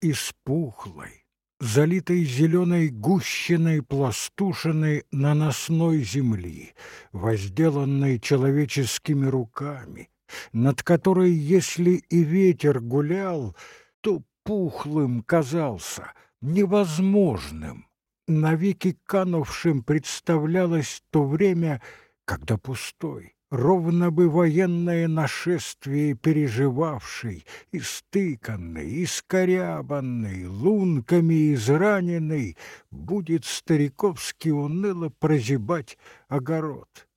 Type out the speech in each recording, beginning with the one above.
из пухлой, залитой зеленой гущиной пластушины наносной земли, возделанной человеческими руками, над которой, если и ветер гулял, то пухлым казался, невозможным, навеки канувшим представлялось то время, когда пустой, ровно бы военное нашествие переживавший, истыканный, искорябанный, лунками израненный, будет стариковски уныло прозябать огород.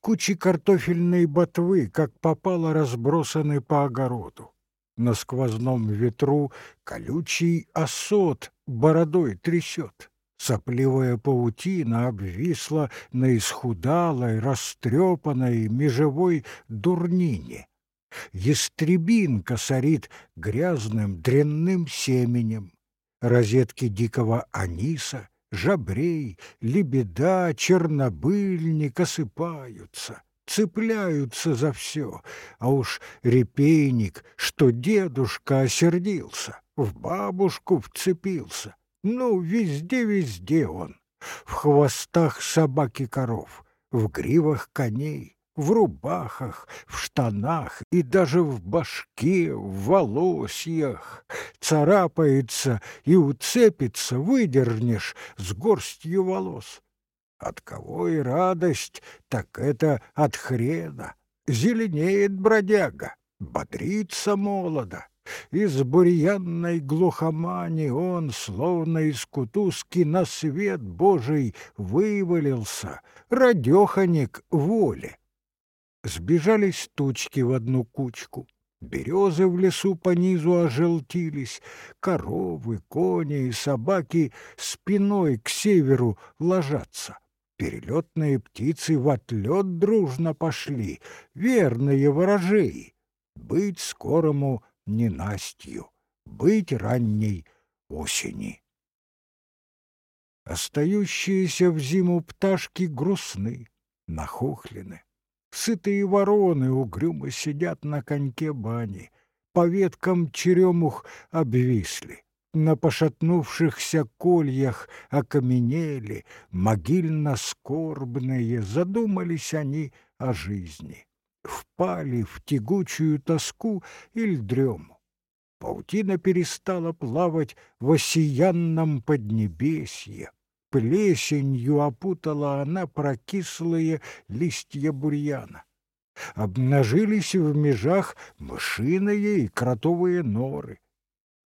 Кучи картофельной ботвы, как попало, разбросаны по огороду. На сквозном ветру колючий осот бородой трясет. Сопливая паутина обвисла на исхудалой, растрепанной, межевой дурнине. Ястребинка сорит грязным дрянным семенем. Розетки дикого аниса, жабрей, лебеда, чернобыльник осыпаются, цепляются за все, а уж репейник, что дедушка осердился, в бабушку вцепился, ну, везде-везде он. В хвостах собаки коров, в гривах коней, в рубахах, в штанах и даже в башке, в волосьях. Царапается и уцепится, выдернешь с горстью волос. От кого и радость, так это от хрена. Зеленеет бродяга, бодрится молодо. Из бурьянной глухомани он, словно из кутузки, на свет Божий вывалился, радеханик воли. Сбежались тучки в одну кучку, березы в лесу по низу ожелтились, коровы, кони и собаки спиной к северу ложатся. Перелетные птицы в отлет дружно пошли, верные ворожеи. Быть скорому ненастью, быть ранней осени. Остающиеся в зиму пташки грустны, нахохлены. Сытые вороны угрюмо сидят на коньке бани, по веткам черемух обвисли, на пошатнувшихся кольях окаменели, могильно-скорбные, задумались они о жизни впали в тягучую тоску или дрему. Паутина перестала плавать в осиянном поднебесье. Плесенью опутала она прокислые листья бурьяна. Обнажились в межах мышиные и кротовые норы.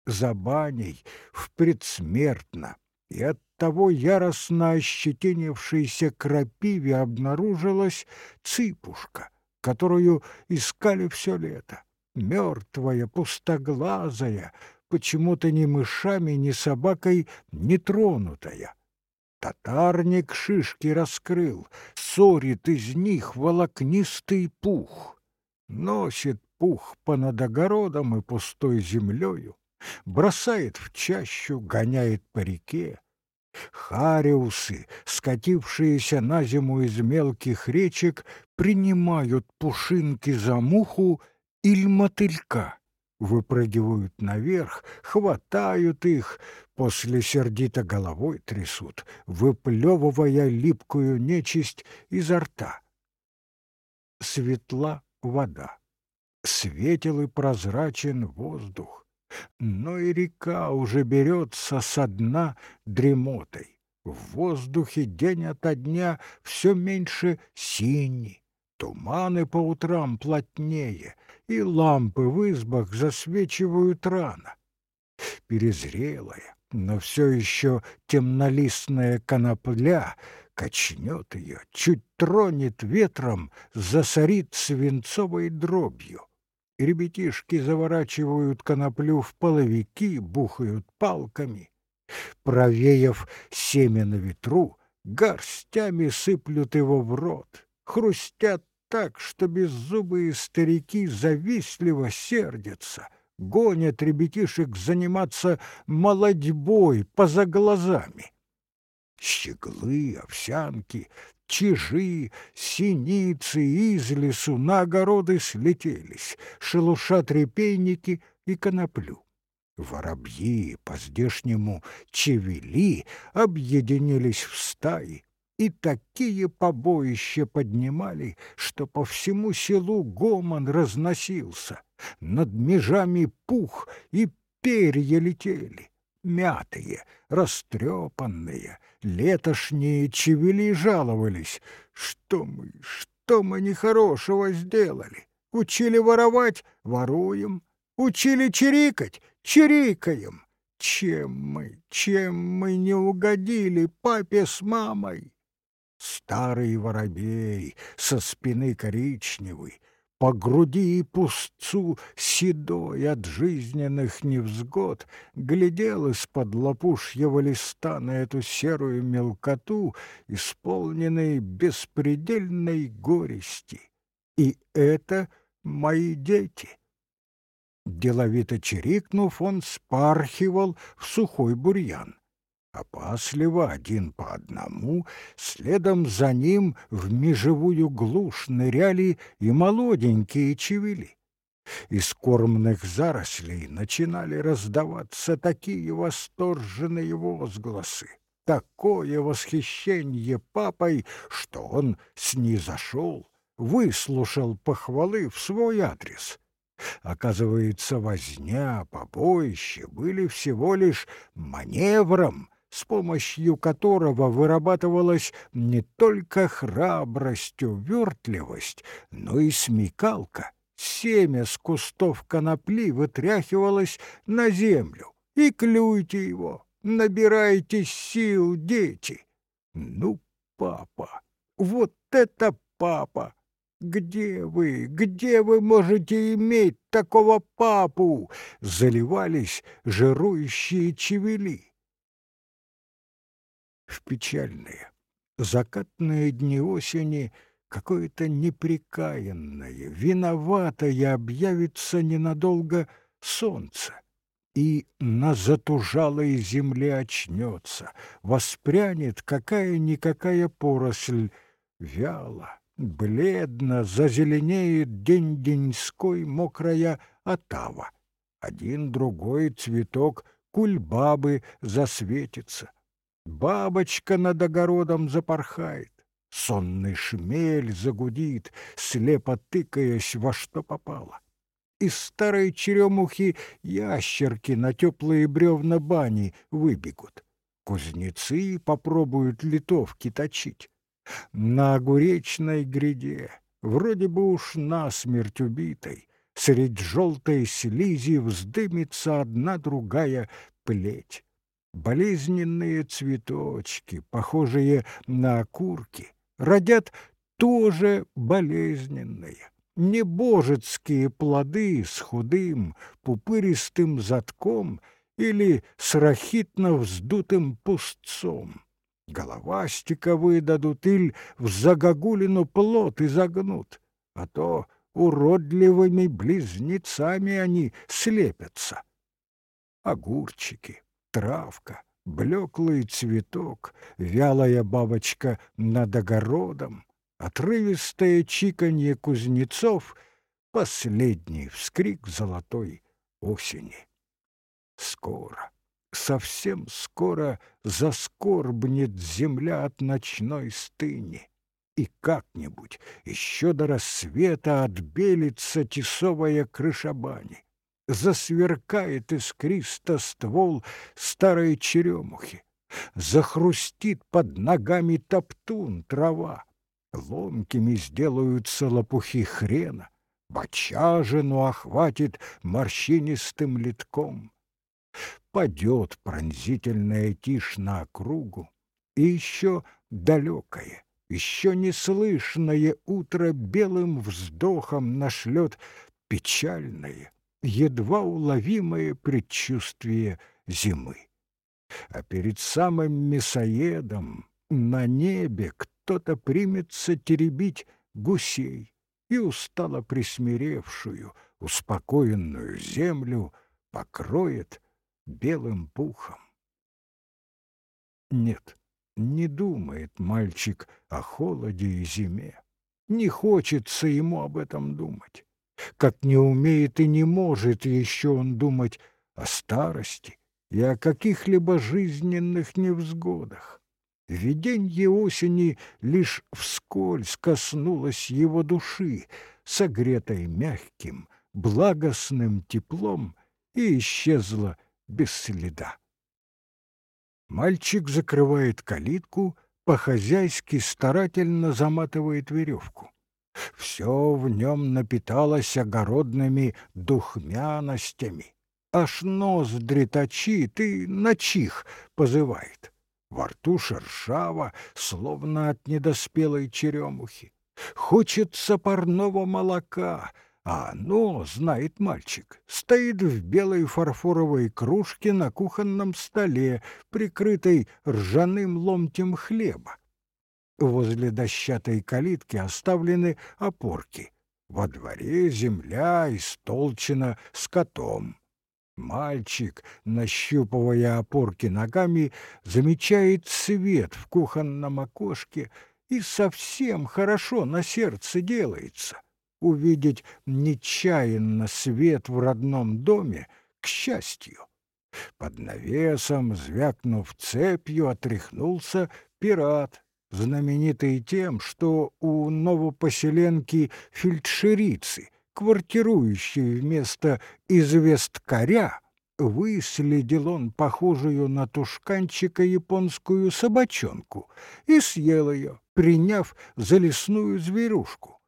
За баней в предсмертно и от того яростно ощетинившейся крапиве обнаружилась цыпушка, которую искали все лето. Мертвая, пустоглазая, почему-то ни мышами, ни собакой не тронутая. Татарник шишки раскрыл, сорит из них волокнистый пух. Носит пух понад огородом и пустой землею, бросает в чащу, гоняет по реке. Хариусы, скатившиеся на зиму из мелких речек, принимают пушинки за муху или мотылька, выпрыгивают наверх, хватают их, после сердито головой трясут, выплевывая липкую нечисть изо рта. Светла вода, светел и прозрачен воздух но и река уже берется со дна дремотой. В воздухе день ото дня все меньше синий, туманы по утрам плотнее, и лампы в избах засвечивают рано. Перезрелая, но все еще темнолистная конопля качнет ее, чуть тронет ветром, засорит свинцовой дробью ребятишки заворачивают коноплю в половики, бухают палками. Провеяв семя на ветру, горстями сыплют его в рот, хрустят так, что беззубые старики завистливо сердятся, гонят ребятишек заниматься молодьбой поза глазами. Щеглы, овсянки, чижи, синицы из лесу на огороды слетелись, шелушат репейники и коноплю. Воробьи, по-здешнему чевели, объединились в стаи, и такие побоища поднимали, что по всему селу гомон разносился, над межами пух и перья летели, мятые, растрепанные, летошние чевели жаловались, что мы, что мы нехорошего сделали. Учили воровать — воруем, учили чирикать — чирикаем. Чем мы, чем мы не угодили папе с мамой? Старый воробей, со спины коричневый, по груди и пустцу седой от жизненных невзгод, глядел из-под лопушьего листа на эту серую мелкоту, исполненной беспредельной горести. И это мои дети. Деловито чирикнув, он спархивал в сухой бурьян. Опасливо, один по одному, следом за ним в межевую глушь ныряли и молоденькие чевели. Из кормных зарослей начинали раздаваться такие восторженные возгласы, такое восхищение папой, что он снизошел, выслушал похвалы в свой адрес — Оказывается, возня, побоище были всего лишь маневром, с помощью которого вырабатывалась не только храбрость, увертливость, но и смекалка. Семя с кустов конопли вытряхивалось на землю. И клюйте его, набирайте сил, дети. Ну, папа, вот это папа! «Где вы? Где вы можете иметь такого папу?» — заливались жирующие чевели. В печальные, закатные дни осени какое-то неприкаянное, виноватое объявится ненадолго солнце, и на затужалой земле очнется, воспрянет какая-никакая поросль, вяло, Бледно зазеленеет день-деньской мокрая отава. Один другой цветок кульбабы засветится. Бабочка над огородом запорхает. Сонный шмель загудит, слепо тыкаясь во что попало. Из старой черемухи ящерки на теплые бревна бани выбегут. Кузнецы попробуют литовки точить. На огуречной гряде, вроде бы уж насмерть убитой, Средь желтой слизи вздымется одна другая плеть. Болезненные цветочки, похожие на окурки, родят тоже болезненные, небожецкие плоды с худым, пупыристым затком или с рахитно вздутым пустцом. Головастика выдадут иль в загогулину плод изогнут, а то уродливыми близнецами они слепятся. Огурчики, травка, блеклый цветок, вялая бабочка над огородом, отрывистое чиканье кузнецов, последний вскрик золотой осени. Скоро, совсем скоро заскорбнет земля от ночной стыни, и как-нибудь еще до рассвета отбелится тесовая крыша бани. Засверкает искристо ствол старой черемухи, захрустит под ногами топтун трава, ломкими сделаются лопухи хрена, бочажину охватит морщинистым литком. Падет пронзительная тишь на округу, и еще далекое, еще неслышное утро белым вздохом нашлет печальное, едва уловимое предчувствие зимы. А перед самым мясоедом на небе кто-то примется теребить гусей и устало присмиревшую, успокоенную землю покроет белым пухом. Нет, не думает мальчик о холоде и зиме. Не хочется ему об этом думать. Как не умеет и не может еще он думать о старости и о каких-либо жизненных невзгодах. Виденье осени лишь вскользь коснулось его души, согретой мягким, благостным теплом, и исчезло без следа. Мальчик закрывает калитку, по-хозяйски старательно заматывает веревку. Все в нем напиталось огородными духмяностями. Аж ноздри точит и начих позывает. Во рту шершаво, словно от недоспелой черемухи. Хочется парного молока, а оно, знает мальчик, стоит в белой фарфоровой кружке на кухонном столе, прикрытой ржаным ломтем хлеба. Возле дощатой калитки оставлены опорки. Во дворе земля истолчена скотом. Мальчик, нащупывая опорки ногами, замечает свет в кухонном окошке и совсем хорошо на сердце делается. Увидеть нечаянно свет в родном доме к счастью. Под навесом, звякнув цепью, отряхнулся пират, знаменитый тем, что у новопоселенки фельдшерицы квартирующий вместо известкаря, выследил он похожую на тушканчика японскую собачонку и съел ее, приняв за лесную зверушку.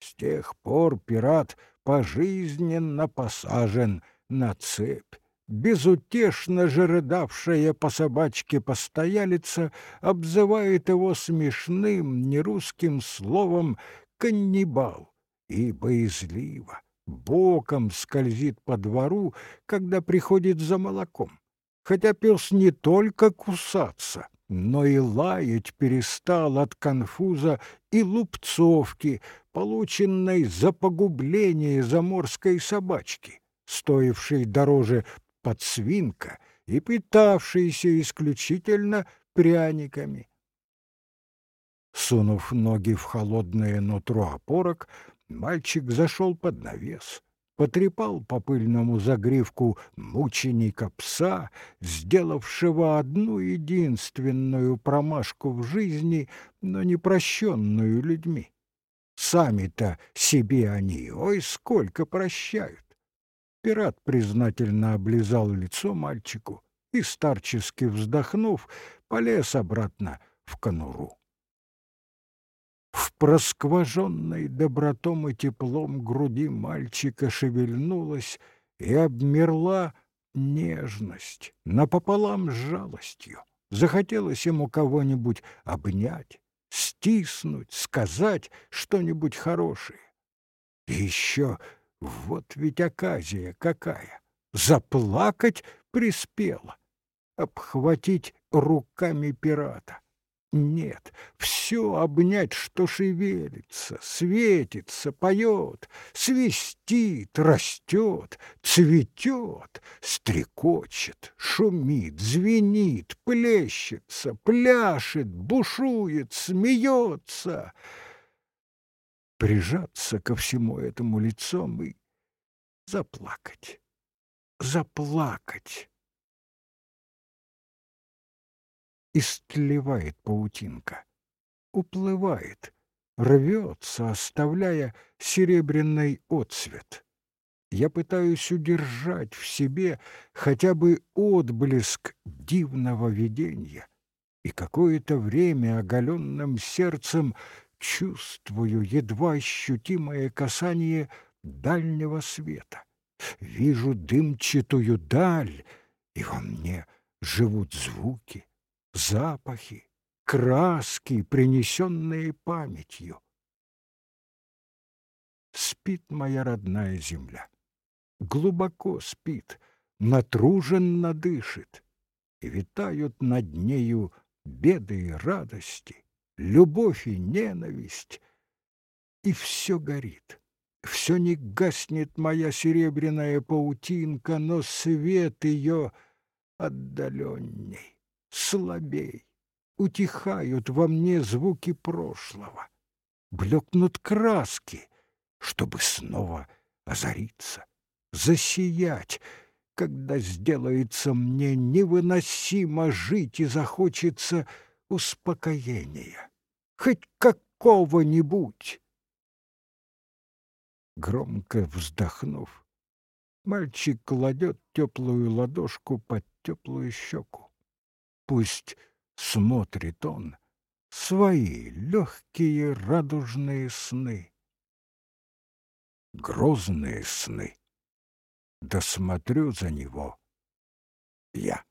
С тех пор пират пожизненно посажен на цепь. Безутешно же рыдавшая по собачке постоялица обзывает его смешным нерусским словом «каннибал» и боязливо, боком скользит по двору, когда приходит за молоком. Хотя пес не только кусаться, но и лаять перестал от конфуза и лупцовки, полученной за погубление заморской собачки, стоившей дороже подсвинка и питавшейся исключительно пряниками. Сунув ноги в холодное нутро опорок, Мальчик зашел под навес, потрепал по пыльному загривку мученика пса, сделавшего одну единственную промашку в жизни, но не прощенную людьми. Сами-то себе они, ой, сколько прощают. Пират признательно облизал лицо мальчику и, старчески вздохнув, полез обратно в конуру в проскваженной добротом и теплом груди мальчика шевельнулась и обмерла нежность напополам с жалостью. Захотелось ему кого-нибудь обнять, стиснуть, сказать что-нибудь хорошее. И еще вот ведь оказия какая! Заплакать приспела, обхватить руками пирата, нет, все обнять, что шевелится, светится, поет, свистит, растет, цветет, стрекочет, шумит, звенит, плещется, пляшет, бушует, смеется. Прижаться ко всему этому лицом и заплакать, заплакать. истлевает паутинка, уплывает, рвется, оставляя серебряный отсвет. Я пытаюсь удержать в себе хотя бы отблеск дивного видения, и какое-то время оголенным сердцем чувствую едва ощутимое касание дальнего света. Вижу дымчатую даль, и во мне живут звуки, запахи, краски, принесенные памятью. Спит моя родная земля, глубоко спит, натруженно дышит, и витают над нею беды и радости, любовь и ненависть, и все горит. Все не гаснет моя серебряная паутинка, но свет ее отдаленней слабей, утихают во мне звуки прошлого, блекнут краски, чтобы снова озариться, засиять когда сделается мне невыносимо жить и захочется успокоения, хоть какого-нибудь. Громко вздохнув, мальчик кладет теплую ладошку под теплую щеку. Пусть смотрит он свои легкие радужные сны. Грозные сны. Досмотрю за него я.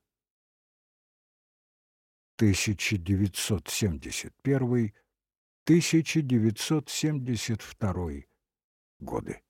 1971-1972 годы.